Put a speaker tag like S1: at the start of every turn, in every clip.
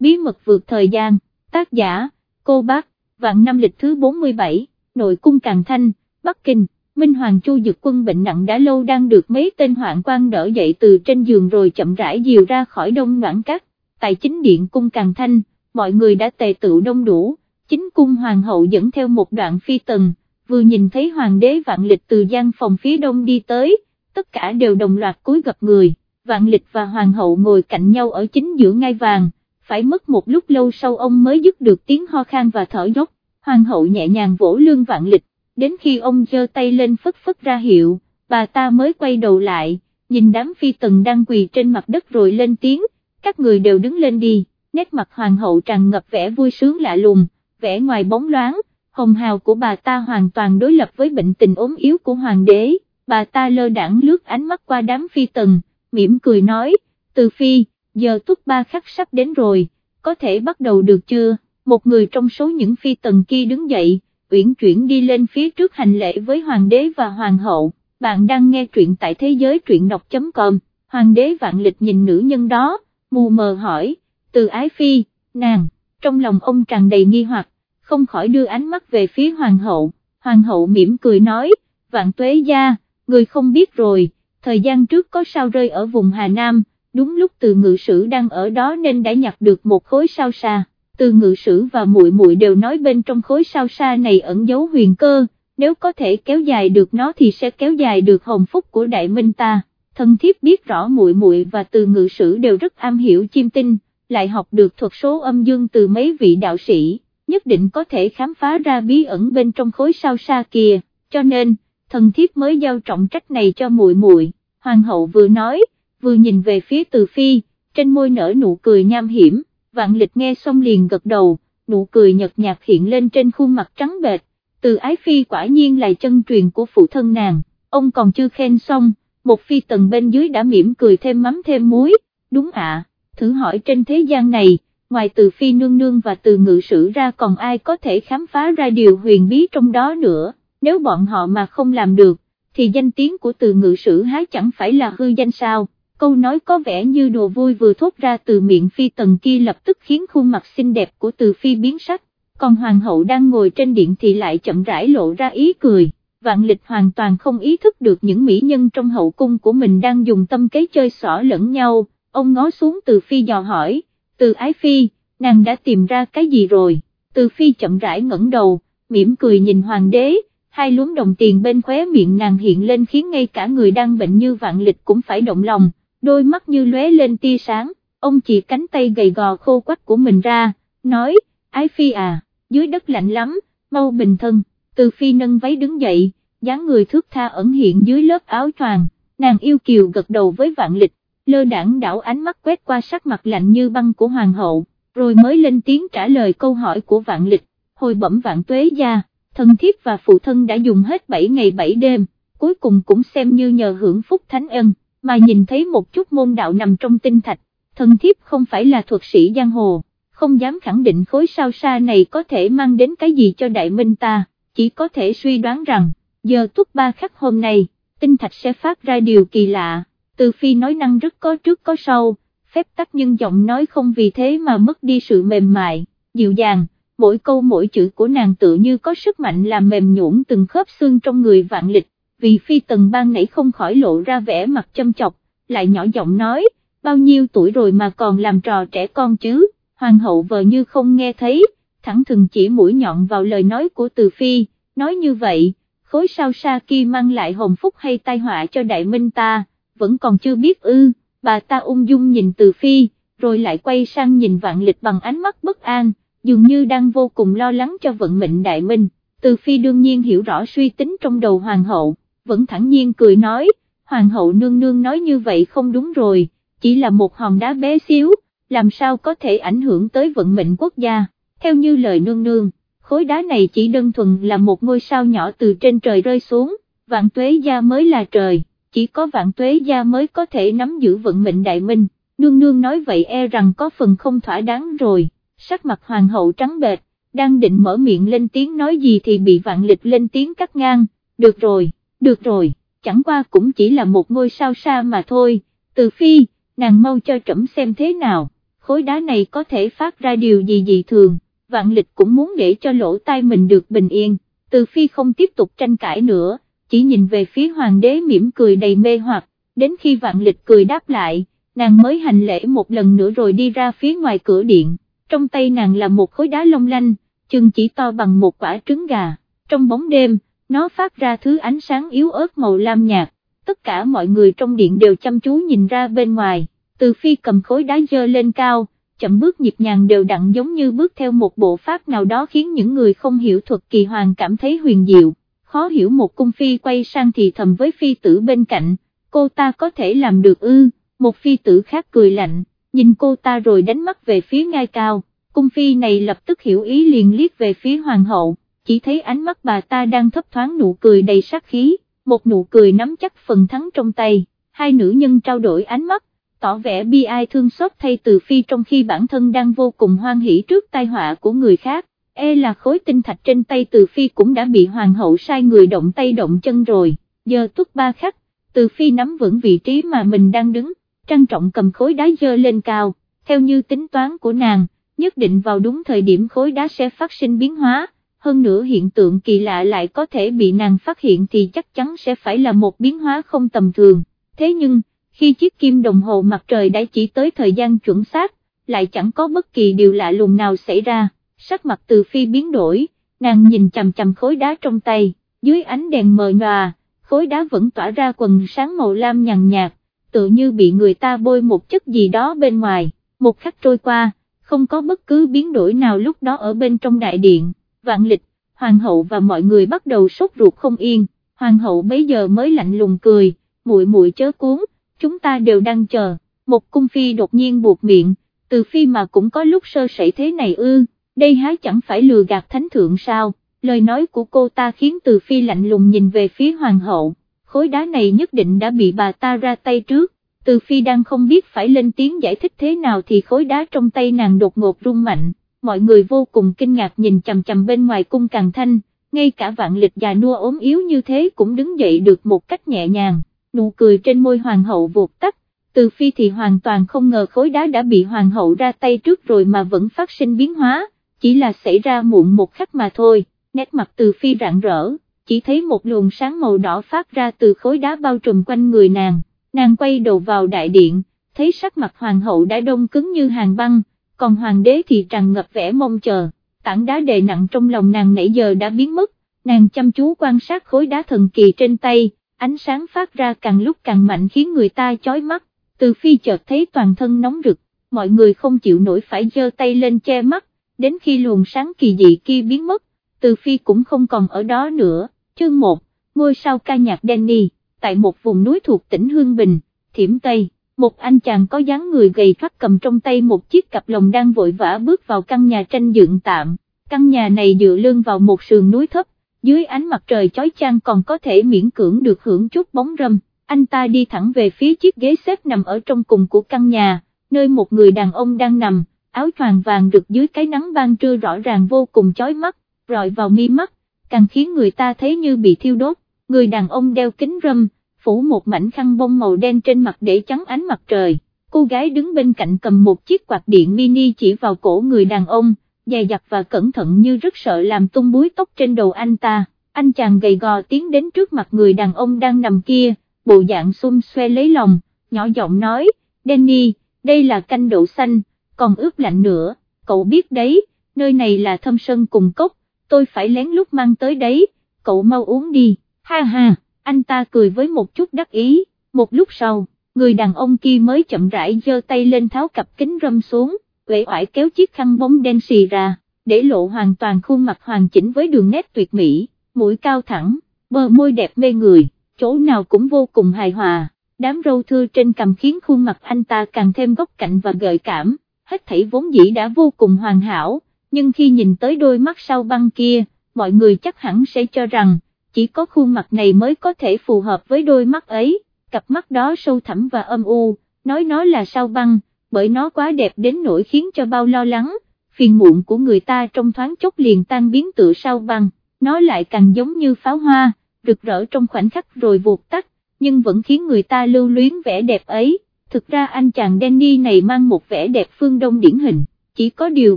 S1: bí mật vượt thời gian, tác giả, cô bác, vạn năm lịch thứ 47, nội cung Càng Thanh, Bắc Kinh. Minh Hoàng Chu Dực quân bệnh nặng đã lâu đang được mấy tên hoạn quan đỡ dậy từ trên giường rồi chậm rãi dìu ra khỏi đông ngoãn cắt, tại chính điện cung Càng Thanh, mọi người đã tề tự đông đủ, chính cung hoàng hậu dẫn theo một đoạn phi tần, vừa nhìn thấy hoàng đế vạn lịch từ gian phòng phía đông đi tới, tất cả đều đồng loạt cúi gặp người, vạn lịch và hoàng hậu ngồi cạnh nhau ở chính giữa ngai vàng, phải mất một lúc lâu sau ông mới dứt được tiếng ho khan và thở dốc, hoàng hậu nhẹ nhàng vỗ lương vạn lịch, đến khi ông giơ tay lên phất phất ra hiệu, bà ta mới quay đầu lại, nhìn đám phi tần đang quỳ trên mặt đất rồi lên tiếng, các người đều đứng lên đi, nét mặt hoàng hậu tràn ngập vẻ vui sướng lạ lùng, vẻ ngoài bóng loáng, hồng hào của bà ta hoàn toàn đối lập với bệnh tình ốm yếu của hoàng đế, bà ta lơ đãng lướt ánh mắt qua đám phi tần, mỉm cười nói, từ phi, giờ túc ba khắc sắp đến rồi, có thể bắt đầu được chưa, một người trong số những phi tần kia đứng dậy, uyển chuyển đi lên phía trước hành lễ với hoàng đế và hoàng hậu, bạn đang nghe truyện tại thế giới truyện đọc.com, hoàng đế vạn lịch nhìn nữ nhân đó, mù mờ hỏi, từ ái phi, nàng, trong lòng ông tràn đầy nghi hoặc, không khỏi đưa ánh mắt về phía hoàng hậu, hoàng hậu mỉm cười nói, vạn tuế gia, người không biết rồi, thời gian trước có sao rơi ở vùng Hà Nam, đúng lúc từ ngự sử đang ở đó nên đã nhặt được một khối sao xa, từ ngự sử và muội muội đều nói bên trong khối sao xa này ẩn giấu huyền cơ, nếu có thể kéo dài được nó thì sẽ kéo dài được hồng phúc của đại minh ta. Thân thiếp biết rõ muội muội và từ ngự sử đều rất am hiểu chim tinh, lại học được thuật số âm dương từ mấy vị đạo sĩ, nhất định có thể khám phá ra bí ẩn bên trong khối sao xa kia, cho nên, thần thiếp mới giao trọng trách này cho muội muội. Hoàng hậu vừa nói, vừa nhìn về phía từ phi, trên môi nở nụ cười nham hiểm, vạn lịch nghe xong liền gật đầu, nụ cười nhợt nhạt hiện lên trên khuôn mặt trắng bệch, từ ái phi quả nhiên là chân truyền của phụ thân nàng, ông còn chưa khen xong, một phi tần bên dưới đã mỉm cười thêm mắm thêm muối, đúng ạ, thử hỏi trên thế gian này, ngoài từ phi nương nương và từ ngự sử ra còn ai có thể khám phá ra điều huyền bí trong đó nữa, nếu bọn họ mà không làm được, thì danh tiếng của từ ngự sử hái chẳng phải là hư danh sao, câu nói có vẻ như đồ vui vừa thốt ra từ miệng phi tần kia lập tức khiến khuôn mặt xinh đẹp của từ phi biến sắc, còn hoàng hậu đang ngồi trên điện thì lại chậm rãi lộ ra ý cười. Vạn lịch hoàn toàn không ý thức được những mỹ nhân trong hậu cung của mình đang dùng tâm kế chơi xỏ lẫn nhau, ông ngó xuống từ phi dò hỏi, từ ái phi, nàng đã tìm ra cái gì rồi, từ phi chậm rãi ngẩng đầu, mỉm cười nhìn hoàng đế, hai luống đồng tiền bên khóe miệng nàng hiện lên khiến ngay cả người đang bệnh như vạn lịch cũng phải động lòng, đôi mắt như lóe lên tia sáng, ông chỉ cánh tay gầy gò khô quách của mình ra, nói, ái phi à, dưới đất lạnh lắm, mau bình thân, từ phi nâng váy đứng dậy, dáng người thước tha ẩn hiện dưới lớp áo choàng, nàng yêu kiều gật đầu với vạn lịch, lơ đảng đảo ánh mắt quét qua sắc mặt lạnh như băng của hoàng hậu, rồi mới lên tiếng trả lời câu hỏi của vạn lịch, hồi bẩm vạn tuế gia, thân thiếp và phụ thân đã dùng hết 7 ngày 7 đêm, cuối cùng cũng xem như nhờ hưởng phúc thánh ân, mà nhìn thấy một chút môn đạo nằm trong tinh thạch, thần thiếp không phải là thuật sĩ giang hồ, không dám khẳng định khối sao xa này có thể mang đến cái gì cho đại minh ta, chỉ có thể suy đoán rằng, giờ tuất ba khắc hôm nay, tinh thạch sẽ phát ra điều kỳ lạ từ phi nói năng rất có trước có sau, phép tắc nhưng giọng nói không vì thế mà mất đi sự mềm mại, dịu dàng, mỗi câu mỗi chữ của nàng tự như có sức mạnh làm mềm nhũn từng khớp xương trong người vạn lịch, vì phi tần ban nãy không khỏi lộ ra vẻ mặt châm chọc, lại nhỏ giọng nói, bao nhiêu tuổi rồi mà còn làm trò trẻ con chứ, hoàng hậu vờ như không nghe thấy, thẳng thừng chỉ mũi nhọn vào lời nói của từ phi, nói như vậy, khối sao sa kia mang lại hồng phúc hay tai họa cho đại minh ta? Vẫn còn chưa biết ư, bà ta ung dung nhìn từ phi, rồi lại quay sang nhìn vạn lịch bằng ánh mắt bất an, dường như đang vô cùng lo lắng cho vận mệnh đại minh, từ phi đương nhiên hiểu rõ suy tính trong đầu hoàng hậu, vẫn thẳng nhiên cười nói, hoàng hậu nương nương nói như vậy không đúng rồi, chỉ là một hòn đá bé xíu, làm sao có thể ảnh hưởng tới vận mệnh quốc gia, theo như lời nương nương, khối đá này chỉ đơn thuần là một ngôi sao nhỏ từ trên trời rơi xuống, vạn tuế gia mới là trời chỉ có vạn tuế gia mới có thể nắm giữ vận mệnh đại minh, nương nương nói vậy e rằng có phần không thỏa đáng rồi, sắc mặt hoàng hậu trắng bệch, đang định mở miệng lên tiếng nói gì thì bị vạn lịch lên tiếng cắt ngang, được rồi, được rồi, chẳng qua cũng chỉ là một ngôi sao xa mà thôi, từ phi, nàng mau cho trẫm xem thế nào, khối đá này có thể phát ra điều gì dị thường, vạn lịch cũng muốn để cho lỗ tai mình được bình yên, từ phi không tiếp tục tranh cãi nữa, chỉ nhìn về phía hoàng đế mỉm cười đầy mê hoặc, đến khi vạn lịch cười đáp lại, nàng mới hành lễ một lần nữa rồi đi ra phía ngoài cửa điện, trong tay nàng là một khối đá long lanh, chừng chỉ to bằng một quả trứng gà, trong bóng đêm, nó phát ra thứ ánh sáng yếu ớt màu lam nhạt, tất cả mọi người trong điện đều chăm chú nhìn ra bên ngoài, từ phi cầm khối đá dơ lên cao, chậm bước nhịp nhàng đều đặn giống như bước theo một bộ pháp nào đó khiến những người không hiểu thuật kỳ hoàng cảm thấy huyền diệu, khó hiểu một cung phi quay sang thì thầm với phi tử bên cạnh, cô ta có thể làm được ư, một phi tử khác cười lạnh, nhìn cô ta rồi đánh mắt về phía ngai cao, cung phi này lập tức hiểu ý liền liếc về phía hoàng hậu, chỉ thấy ánh mắt bà ta đang thấp thoáng nụ cười đầy sát khí, một nụ cười nắm chắc phần thắng trong tay, hai nữ nhân trao đổi ánh mắt, tỏ vẻ bi ai thương xót thay từ phi trong khi bản thân đang vô cùng hoan hỷ trước tai họa của người khác, e là khối tinh thạch trên tay từ phi cũng đã bị hoàng hậu sai người động tay động chân rồi, giờ túc ba khắc, từ phi nắm vững vị trí mà mình đang đứng, trang trọng cầm khối đá dơ lên cao, theo như tính toán của nàng, nhất định vào đúng thời điểm khối đá sẽ phát sinh biến hóa, hơn nữa hiện tượng kỳ lạ lại có thể bị nàng phát hiện thì chắc chắn sẽ phải là một biến hóa không tầm thường, thế nhưng, khi chiếc kim đồng hồ mặt trời đã chỉ tới thời gian chuẩn xác, lại chẳng có bất kỳ điều lạ lùng nào xảy ra, sắc mặt từ phi biến đổi, nàng nhìn chằm chằm khối đá trong tay, dưới ánh đèn mờ nhòa, khối đá vẫn tỏa ra quần sáng màu lam nhàn nhạt, tự như bị người ta bôi một chất gì đó bên ngoài, một khắc trôi qua, không có bất cứ biến đổi nào lúc đó ở bên trong đại điện, vạn lịch, hoàng hậu và mọi người bắt đầu sốt ruột không yên, hoàng hậu bấy giờ mới lạnh lùng cười, muội muội chớ cuốn, chúng ta đều đang chờ, một cung phi đột nhiên buộc miệng, từ phi mà cũng có lúc sơ sẩy thế này ư, đây há chẳng phải lừa gạt thánh thượng sao, lời nói của cô ta khiến từ phi lạnh lùng nhìn về phía hoàng hậu, khối đá này nhất định đã bị bà ta ra tay trước, từ phi đang không biết phải lên tiếng giải thích thế nào thì khối đá trong tay nàng đột ngột rung mạnh, mọi người vô cùng kinh ngạc nhìn chầm chầm bên ngoài cung càng thanh, ngay cả vạn lịch già nua ốm yếu như thế cũng đứng dậy được một cách nhẹ nhàng nụ cười trên môi hoàng hậu vụt tắt, từ phi thì hoàn toàn không ngờ khối đá đã bị hoàng hậu ra tay trước rồi mà vẫn phát sinh biến hóa, chỉ là xảy ra muộn một khắc mà thôi, nét mặt từ phi rạng rỡ, chỉ thấy một luồng sáng màu đỏ phát ra từ khối đá bao trùm quanh người nàng, nàng quay đầu vào đại điện, thấy sắc mặt hoàng hậu đã đông cứng như hàng băng, còn hoàng đế thì tràn ngập vẻ mong chờ, tảng đá đè nặng trong lòng nàng nãy giờ đã biến mất, nàng chăm chú quan sát khối đá thần kỳ trên tay, ánh sáng phát ra càng lúc càng mạnh khiến người ta chói mắt, từ phi chợt thấy toàn thân nóng rực, mọi người không chịu nổi phải giơ tay lên che mắt, đến khi luồng sáng kỳ dị kia biến mất, từ phi cũng không còn ở đó nữa, chương 1, ngôi sao ca nhạc Danny, tại một vùng núi thuộc tỉnh Hương Bình, Thiểm Tây. Một anh chàng có dáng người gầy thoát cầm trong tay một chiếc cặp lồng đang vội vã bước vào căn nhà tranh dựng tạm, căn nhà này dựa lưng vào một sườn núi thấp, dưới ánh mặt trời chói chang còn có thể miễn cưỡng được hưởng chút bóng râm, anh ta đi thẳng về phía chiếc ghế xếp nằm ở trong cùng của căn nhà, nơi một người đàn ông đang nằm, áo choàng vàng rực dưới cái nắng ban trưa rõ ràng vô cùng chói mắt, rọi vào mi mắt, càng khiến người ta thấy như bị thiêu đốt, người đàn ông đeo kính râm, phủ một mảnh khăn bông màu đen trên mặt để chắn ánh mặt trời, cô gái đứng bên cạnh cầm một chiếc quạt điện mini chỉ vào cổ người đàn ông, dè dặt và cẩn thận như rất sợ làm tung búi tóc trên đầu anh ta, anh chàng gầy gò tiến đến trước mặt người đàn ông đang nằm kia, bộ dạng xung xoe lấy lòng, nhỏ giọng nói, Danny, đây là canh đậu xanh, còn ướp lạnh nữa, cậu biết đấy, nơi này là thâm sân cùng cốc, tôi phải lén lút mang tới đấy, cậu mau uống đi, ha ha, anh ta cười với một chút đắc ý, một lúc sau, người đàn ông kia mới chậm rãi giơ tay lên tháo cặp kính râm xuống, uể oải kéo chiếc khăn bóng đen xì ra, để lộ hoàn toàn khuôn mặt hoàn chỉnh với đường nét tuyệt mỹ, mũi cao thẳng, bờ môi đẹp mê người, chỗ nào cũng vô cùng hài hòa, đám râu thưa trên cằm khiến khuôn mặt anh ta càng thêm góc cạnh và gợi cảm, hết thảy vốn dĩ đã vô cùng hoàn hảo, nhưng khi nhìn tới đôi mắt sau băng kia, mọi người chắc hẳn sẽ cho rằng, chỉ có khuôn mặt này mới có thể phù hợp với đôi mắt ấy, cặp mắt đó sâu thẳm và âm u, nói nó là sao băng bởi nó quá đẹp đến nỗi khiến cho bao lo lắng, phiền muộn của người ta trong thoáng chốc liền tan biến tự sao băng, nó lại càng giống như pháo hoa, rực rỡ trong khoảnh khắc rồi vụt tắt, nhưng vẫn khiến người ta lưu luyến vẻ đẹp ấy, thực ra anh chàng Danny này mang một vẻ đẹp phương đông điển hình, chỉ có điều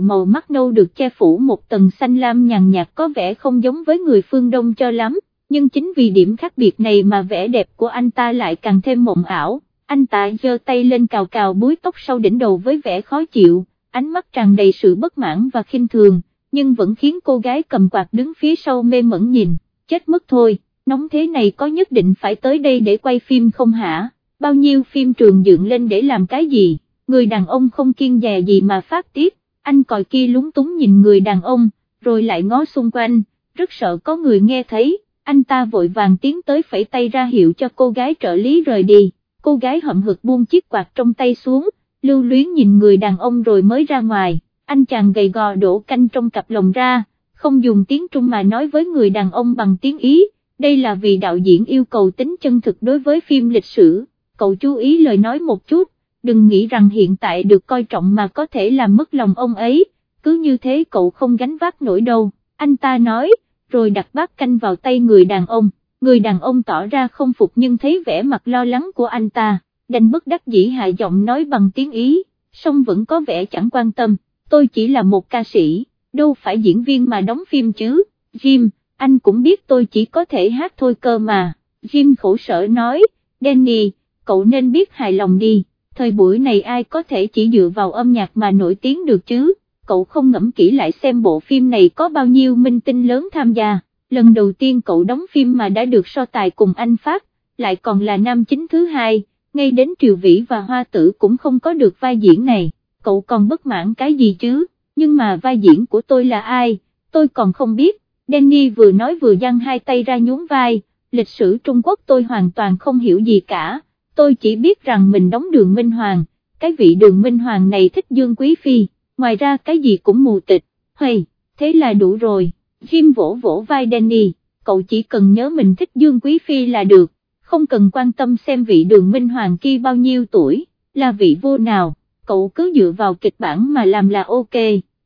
S1: màu mắt nâu được che phủ một tầng xanh lam nhàn nhạt có vẻ không giống với người phương đông cho lắm, nhưng chính vì điểm khác biệt này mà vẻ đẹp của anh ta lại càng thêm mộng ảo, anh ta giơ tay lên cào cào búi tóc sau đỉnh đầu với vẻ khó chịu, ánh mắt tràn đầy sự bất mãn và khinh thường, nhưng vẫn khiến cô gái cầm quạt đứng phía sau mê mẩn nhìn, chết mất thôi, nóng thế này có nhất định phải tới đây để quay phim không hả, bao nhiêu phim trường dựng lên để làm cái gì, người đàn ông không kiên dè gì mà phát tiết, anh còi kia lúng túng nhìn người đàn ông, rồi lại ngó xung quanh, rất sợ có người nghe thấy, anh ta vội vàng tiến tới phẩy tay ra hiệu cho cô gái trợ lý rời đi, cô gái hậm hực buông chiếc quạt trong tay xuống, lưu luyến nhìn người đàn ông rồi mới ra ngoài, anh chàng gầy gò đổ canh trong cặp lồng ra, không dùng tiếng Trung mà nói với người đàn ông bằng tiếng Ý, đây là vì đạo diễn yêu cầu tính chân thực đối với phim lịch sử, cậu chú ý lời nói một chút, đừng nghĩ rằng hiện tại được coi trọng mà có thể làm mất lòng ông ấy, cứ như thế cậu không gánh vác nổi đâu, anh ta nói, rồi đặt bát canh vào tay người đàn ông, người đàn ông tỏ ra không phục nhưng thấy vẻ mặt lo lắng của anh ta, đành bất đắc dĩ hạ giọng nói bằng tiếng Ý, song vẫn có vẻ chẳng quan tâm, tôi chỉ là một ca sĩ, đâu phải diễn viên mà đóng phim chứ, Jim, anh cũng biết tôi chỉ có thể hát thôi cơ mà, Jim khổ sở nói, Danny, cậu nên biết hài lòng đi, thời buổi này ai có thể chỉ dựa vào âm nhạc mà nổi tiếng được chứ, cậu không ngẫm kỹ lại xem bộ phim này có bao nhiêu minh tinh lớn tham gia, lần đầu tiên cậu đóng phim mà đã được so tài cùng anh Phát, lại còn là nam chính thứ hai, ngay đến Triều Vĩ và Hoa Tử cũng không có được vai diễn này, cậu còn bất mãn cái gì chứ, nhưng mà vai diễn của tôi là ai, tôi còn không biết, Danny vừa nói vừa giăng hai tay ra nhún vai, lịch sử Trung Quốc tôi hoàn toàn không hiểu gì cả, tôi chỉ biết rằng mình đóng đường Minh Hoàng, cái vị đường Minh Hoàng này thích Dương Quý Phi, ngoài ra cái gì cũng mù tịch, hay, thế là đủ rồi, Jim vỗ vỗ vai Danny, cậu chỉ cần nhớ mình thích Dương Quý Phi là được, không cần quan tâm xem vị đường Minh Hoàng kia bao nhiêu tuổi, là vị vô nào, cậu cứ dựa vào kịch bản mà làm là ok,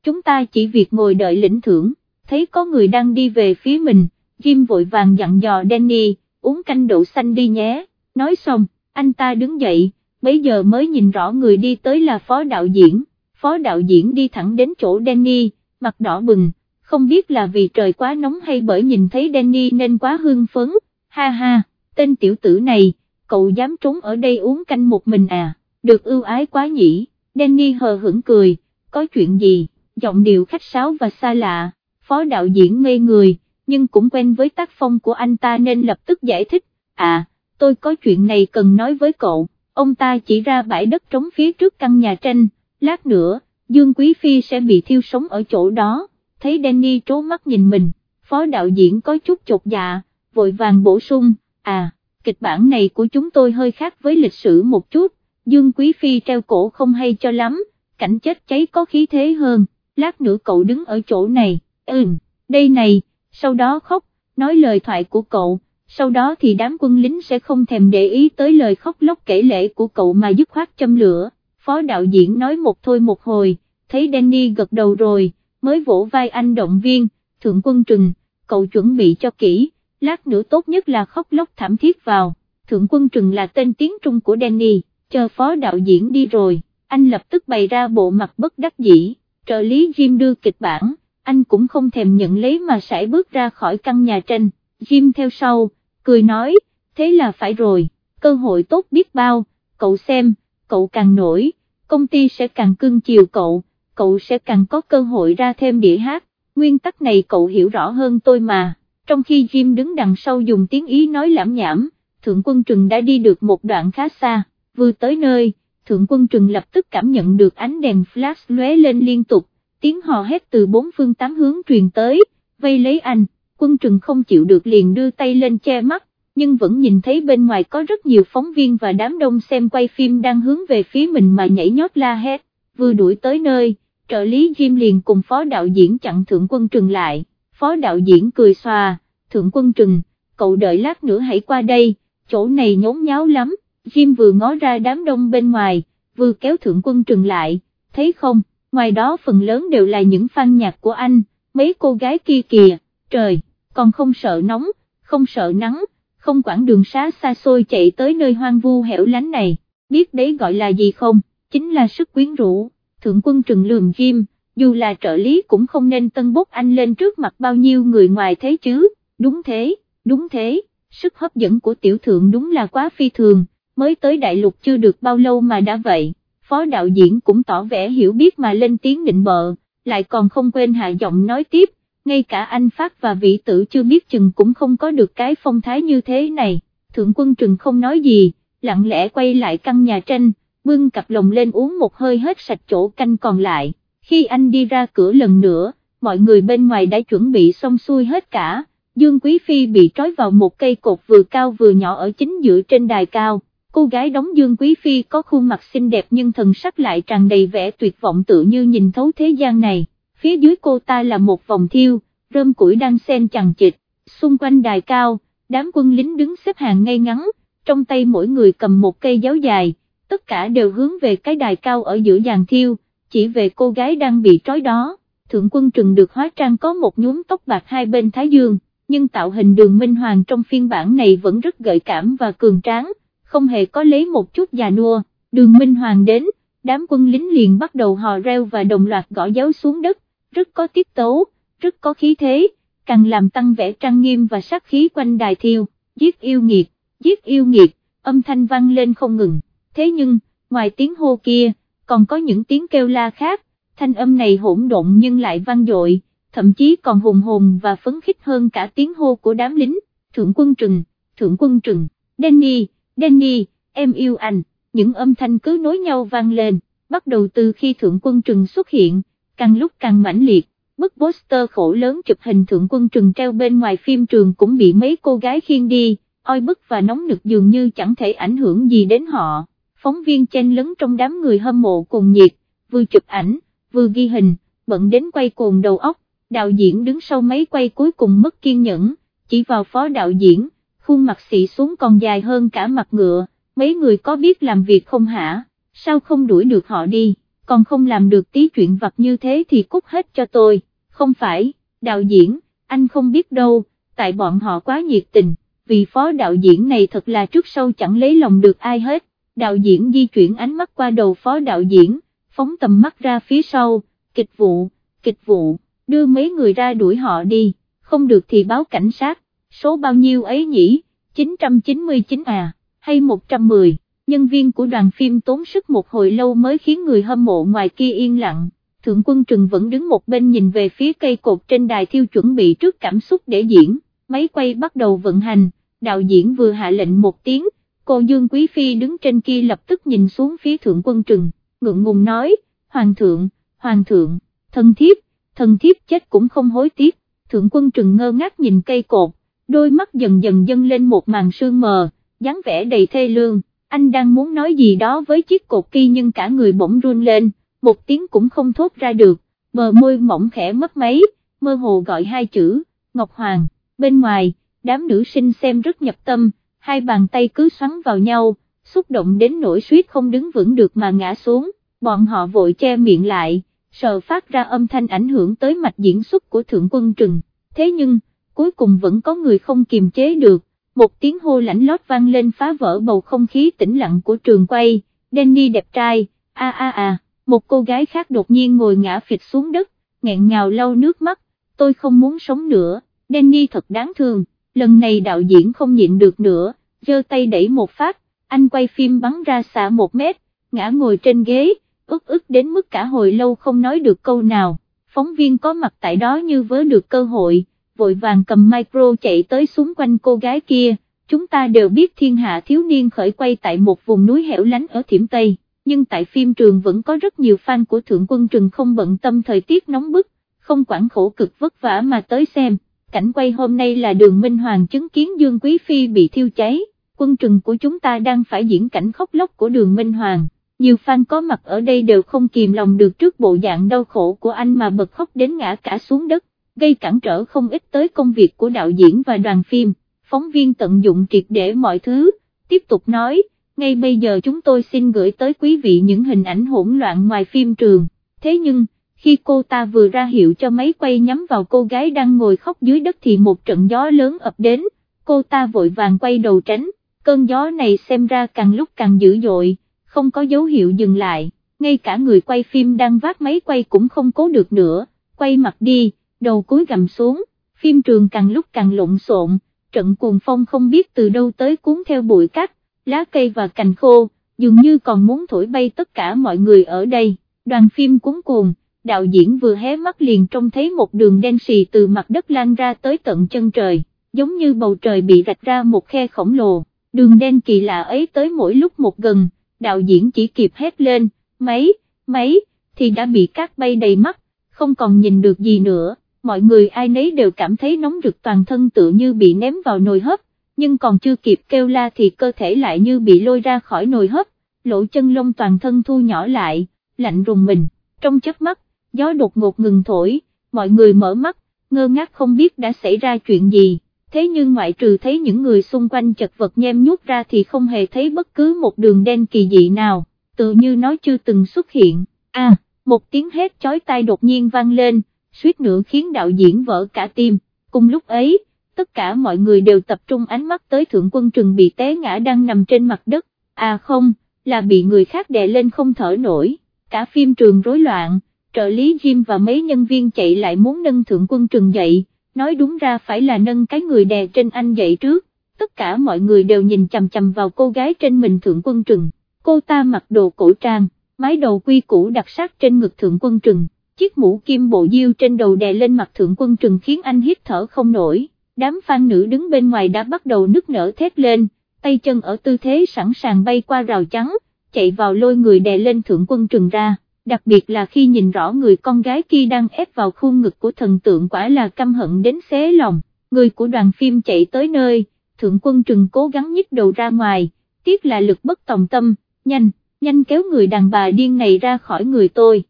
S1: chúng ta chỉ việc ngồi đợi lĩnh thưởng, thấy có người đang đi về phía mình, Jim vội vàng dặn dò Danny, uống canh đậu xanh đi nhé, nói xong, anh ta đứng dậy, bấy giờ mới nhìn rõ người đi tới là phó đạo diễn, phó đạo diễn đi thẳng đến chỗ Danny, mặt đỏ bừng, không biết là vì trời quá nóng hay bởi nhìn thấy Danny nên quá hưng phấn, ha ha, tên tiểu tử này, cậu dám trốn ở đây uống canh một mình à, được ưu ái quá nhỉ, Danny hờ hững cười, có chuyện gì, giọng điệu khách sáo và xa lạ, phó đạo diễn ngây người, nhưng cũng quen với tác phong của anh ta nên lập tức giải thích, à, tôi có chuyện này cần nói với cậu, ông ta chỉ ra bãi đất trống phía trước căn nhà tranh, lát nữa, Dương Quý Phi sẽ bị thiêu sống ở chỗ đó, thấy Danny trố mắt nhìn mình, phó đạo diễn có chút chột dạ, vội vàng bổ sung, à, kịch bản này của chúng tôi hơi khác với lịch sử một chút, Dương Quý Phi treo cổ không hay cho lắm, cảnh chết cháy có khí thế hơn, lát nữa cậu đứng ở chỗ này, ừm, đây này, sau đó khóc, nói lời thoại của cậu, sau đó thì đám quân lính sẽ không thèm để ý tới lời khóc lóc kể lễ của cậu mà dứt khoát châm lửa, phó đạo diễn nói một thôi một hồi, thấy Danny gật đầu rồi, mới vỗ vai anh động viên, thượng quân trừng, cậu chuẩn bị cho kỹ, lát nữa tốt nhất là khóc lóc thảm thiết vào, thượng quân trừng là tên tiếng Trung của Danny, chờ phó đạo diễn đi rồi, anh lập tức bày ra bộ mặt bất đắc dĩ, trợ lý Jim đưa kịch bản, anh cũng không thèm nhận lấy mà sải bước ra khỏi căn nhà tranh, Jim theo sau, cười nói, thế là phải rồi, cơ hội tốt biết bao, cậu xem, cậu càng nổi, công ty sẽ càng cưng chiều cậu, cậu sẽ càng có cơ hội ra thêm đĩa hát, nguyên tắc này cậu hiểu rõ hơn tôi mà, trong khi Jim đứng đằng sau dùng tiếng Ý nói lãm nhảm, Thượng Quân Trừng đã đi được một đoạn khá xa, vừa tới nơi, Thượng Quân Trừng lập tức cảm nhận được ánh đèn flash lóe lên liên tục, tiếng hò hét từ bốn phương tám hướng truyền tới, vây lấy anh, Quân Trừng không chịu được liền đưa tay lên che mắt, nhưng vẫn nhìn thấy bên ngoài có rất nhiều phóng viên và đám đông xem quay phim đang hướng về phía mình mà nhảy nhót la hét, vừa đuổi tới nơi trợ lý Jim liền cùng phó đạo diễn chặn thượng quân trừng lại, phó đạo diễn cười xòa, thượng quân trừng, cậu đợi lát nữa hãy qua đây, chỗ này nhốn nháo lắm, Jim vừa ngó ra đám đông bên ngoài, vừa kéo thượng quân trừng lại, thấy không, ngoài đó phần lớn đều là những fan nhạc của anh, mấy cô gái kia kìa, trời, còn không sợ nóng, không sợ nắng, không quản đường xá xa xôi chạy tới nơi hoang vu hẻo lánh này. biết đấy gọi là gì không, chính là sức quyến rũ, thượng quân trừng lườm Jim, dù là trợ lý cũng không nên tân bốc anh lên trước mặt bao nhiêu người ngoài thế chứ, đúng thế, đúng thế, sức hấp dẫn của tiểu thượng đúng là quá phi thường, mới tới đại lục chưa được bao lâu mà đã vậy, phó đạo diễn cũng tỏ vẻ hiểu biết mà lên tiếng định bợ, lại còn không quên hạ giọng nói tiếp, ngay cả anh Phát và vị tử chưa biết chừng cũng không có được cái phong thái như thế này, thượng quân trừng không nói gì, lặng lẽ quay lại căn nhà tranh, bưng cặp lồng lên uống một hơi hết sạch chỗ canh còn lại, khi anh đi ra cửa lần nữa, mọi người bên ngoài đã chuẩn bị xong xuôi hết cả, Dương Quý Phi bị trói vào một cây cột vừa cao vừa nhỏ ở chính giữa trên đài cao, cô gái đóng Dương Quý Phi có khuôn mặt xinh đẹp nhưng thần sắc lại tràn đầy vẻ tuyệt vọng tự như nhìn thấu thế gian này, phía dưới cô ta là một vòng thiêu, rơm củi đang xen chằng chịt, xung quanh đài cao, đám quân lính đứng xếp hàng ngay ngắn, trong tay mỗi người cầm một cây giáo dài, tất cả đều hướng về cái đài cao ở giữa dàn thiêu, chỉ về cô gái đang bị trói đó, thượng quân trừng được hóa trang có một nhúm tóc bạc hai bên thái dương, nhưng tạo hình đường minh hoàng trong phiên bản này vẫn rất gợi cảm và cường tráng, không hề có lấy một chút già nua, đường minh hoàng đến, đám quân lính liền bắt đầu hò reo và đồng loạt gõ giáo xuống đất, rất có tiết tấu, rất có khí thế, càng làm tăng vẻ trang nghiêm và sát khí quanh đài thiêu, giết yêu nghiệt, giết yêu nghiệt, âm thanh vang lên không ngừng, thế nhưng, ngoài tiếng hô kia, còn có những tiếng kêu la khác, thanh âm này hỗn độn nhưng lại vang dội, thậm chí còn hùng hồn và phấn khích hơn cả tiếng hô của đám lính, thượng quân trừng, thượng quân trừng, Danny, Danny, em yêu anh, những âm thanh cứ nối nhau vang lên, bắt đầu từ khi thượng quân trừng xuất hiện, càng lúc càng mãnh liệt, bức poster khổ lớn chụp hình thượng quân trừng treo bên ngoài phim trường cũng bị mấy cô gái khiêng đi, oi bức và nóng nực dường như chẳng thể ảnh hưởng gì đến họ, phóng viên chen lấn trong đám người hâm mộ cùng nhiệt, vừa chụp ảnh, vừa ghi hình, bận đến quay cuồng đầu óc, đạo diễn đứng sau máy quay cuối cùng mất kiên nhẫn, chỉ vào phó đạo diễn, khuôn mặt xị xuống còn dài hơn cả mặt ngựa, mấy người có biết làm việc không hả, sao không đuổi được họ đi, còn không làm được tí chuyện vặt như thế thì cút hết cho tôi, không phải, đạo diễn, anh không biết đâu, tại bọn họ quá nhiệt tình, vì phó đạo diễn này thật là trước sau chẳng lấy lòng được ai hết, đạo diễn di chuyển ánh mắt qua đầu phó đạo diễn, phóng tầm mắt ra phía sau, kịch vụ, kịch vụ đưa mấy người ra đuổi họ đi, không được thì báo cảnh sát, số bao nhiêu ấy nhỉ, 999 à, hay 110, nhân viên của đoàn phim tốn sức một hồi lâu mới khiến người hâm mộ ngoài kia yên lặng, thượng quân trừng vẫn đứng một bên nhìn về phía cây cột trên đài thiêu chuẩn bị trước cảm xúc để diễn, máy quay bắt đầu vận hành, đạo diễn vừa hạ lệnh một tiếng, cô Dương Quý Phi đứng trên kia lập tức nhìn xuống phía thượng quân trừng, ngượng ngùng nói, Hoàng thượng, Hoàng thượng, thân thiếp, thân thiếp chết cũng không hối tiếc, thượng quân trừng ngơ ngác nhìn cây cột, đôi mắt dần dần dâng lên một màn sương mờ, dáng vẻ đầy thê lương, anh đang muốn nói gì đó với chiếc cột kia nhưng cả người bỗng run lên, một tiếng cũng không thốt ra được, bờ môi mỏng khẽ mất mấy, mơ hồ gọi hai chữ, Ngọc Hoàng, bên ngoài, đám nữ sinh xem rất nhập tâm, hai bàn tay cứ xoắn vào nhau, xúc động đến nỗi suýt không đứng vững được mà ngã xuống, bọn họ vội che miệng lại sợ phát ra âm thanh ảnh hưởng tới mạch diễn xuất của thượng quân trừng, thế nhưng, cuối cùng vẫn có người không kiềm chế được, một tiếng hô lãnh lót vang lên phá vỡ bầu không khí tĩnh lặng của trường quay, Danny đẹp trai, a a a, một cô gái khác đột nhiên ngồi ngã phịch xuống đất, nghẹn ngào lau nước mắt, tôi không muốn sống nữa, Danny thật đáng thương, lần này đạo diễn không nhịn được nữa, giơ tay đẩy một phát, anh quay phim bắn ra xa một mét, ngã ngồi trên ghế, ức ức đến mức cả hồi lâu không nói được câu nào, phóng viên có mặt tại đó như vớ được cơ hội, vội vàng cầm micro chạy tới xuống quanh cô gái kia, chúng ta đều biết thiên hạ thiếu niên khởi quay tại một vùng núi hẻo lánh ở Thiểm Tây, nhưng tại phim trường vẫn có rất nhiều fan của Thượng Quân Trừng không bận tâm thời tiết nóng bức, không quản khổ cực vất vả mà tới xem, cảnh quay hôm nay là đường Minh Hoàng chứng kiến Dương Quý Phi bị thiêu cháy, quân trừng của chúng ta đang phải diễn cảnh khóc lóc của đường Minh Hoàng. Nhiều fan có mặt ở đây đều không kìm lòng được trước bộ dạng đau khổ của anh mà bật khóc đến ngã cả xuống đất, gây cản trở không ít tới công việc của đạo diễn và đoàn phim, phóng viên tận dụng triệt để mọi thứ, tiếp tục nói, ngay bây giờ chúng tôi xin gửi tới quý vị những hình ảnh hỗn loạn ngoài phim trường, thế nhưng, khi cô ta vừa ra hiệu cho máy quay nhắm vào cô gái đang ngồi khóc dưới đất thì một trận gió lớn ập đến, cô ta vội vàng quay đầu tránh, cơn gió này xem ra càng lúc càng dữ dội không có dấu hiệu dừng lại, ngay cả người quay phim đang vác máy quay cũng không cố được nữa, quay mặt đi, đầu cúi gầm xuống, phim trường càng lúc càng lộn xộn, trận cuồng phong không biết từ đâu tới cuốn theo bụi cát, lá cây và cành khô, dường như còn muốn thổi bay tất cả mọi người ở đây, đoàn phim cuốn cuồng, đạo diễn vừa hé mắt liền trông thấy một đường đen xì từ mặt đất lan ra tới tận chân trời, giống như bầu trời bị rạch ra một khe khổng lồ, đường đen kỳ lạ ấy tới mỗi lúc một gần, đạo diễn chỉ kịp hét lên, mấy, mấy, thì đã bị cát bay đầy mắt, không còn nhìn được gì nữa, mọi người ai nấy đều cảm thấy nóng rực toàn thân tự như bị ném vào nồi hấp, nhưng còn chưa kịp kêu la thì cơ thể lại như bị lôi ra khỏi nồi hấp, lỗ chân lông toàn thân thu nhỏ lại, lạnh rùng mình, trong chớp mắt, gió đột ngột ngừng thổi, mọi người mở mắt, ngơ ngác không biết đã xảy ra chuyện gì, thế nhưng ngoại trừ thấy những người xung quanh chật vật nhem nhút ra thì không hề thấy bất cứ một đường đen kỳ dị nào, tự như nó chưa từng xuất hiện, a một tiếng hét chói tai đột nhiên vang lên, suýt nữa khiến đạo diễn vỡ cả tim, cùng lúc ấy, tất cả mọi người đều tập trung ánh mắt tới thượng quân trừng bị té ngã đang nằm trên mặt đất, à không, là bị người khác đè lên không thở nổi, cả phim trường rối loạn, trợ lý Jim và mấy nhân viên chạy lại muốn nâng thượng quân trừng dậy, nói đúng ra phải là nâng cái người đè trên anh dậy trước, tất cả mọi người đều nhìn chầm chầm vào cô gái trên mình thượng quân trừng, cô ta mặc đồ cổ trang, mái đầu quy củ đặc sắc trên ngực thượng quân trừng, chiếc mũ kim bộ diêu trên đầu đè lên mặt thượng quân trừng khiến anh hít thở không nổi, đám phan nữ đứng bên ngoài đã bắt đầu nức nở thét lên, tay chân ở tư thế sẵn sàng bay qua rào trắng, chạy vào lôi người đè lên thượng quân trừng ra. Đặc biệt là khi nhìn rõ người con gái kia đang ép vào khuôn ngực của thần tượng quả là căm hận đến xé lòng, người của đoàn phim chạy tới nơi, thượng quân trừng cố gắng nhích đầu ra ngoài, tiếc là lực bất tòng tâm, nhanh, nhanh kéo người đàn bà điên này ra khỏi người tôi.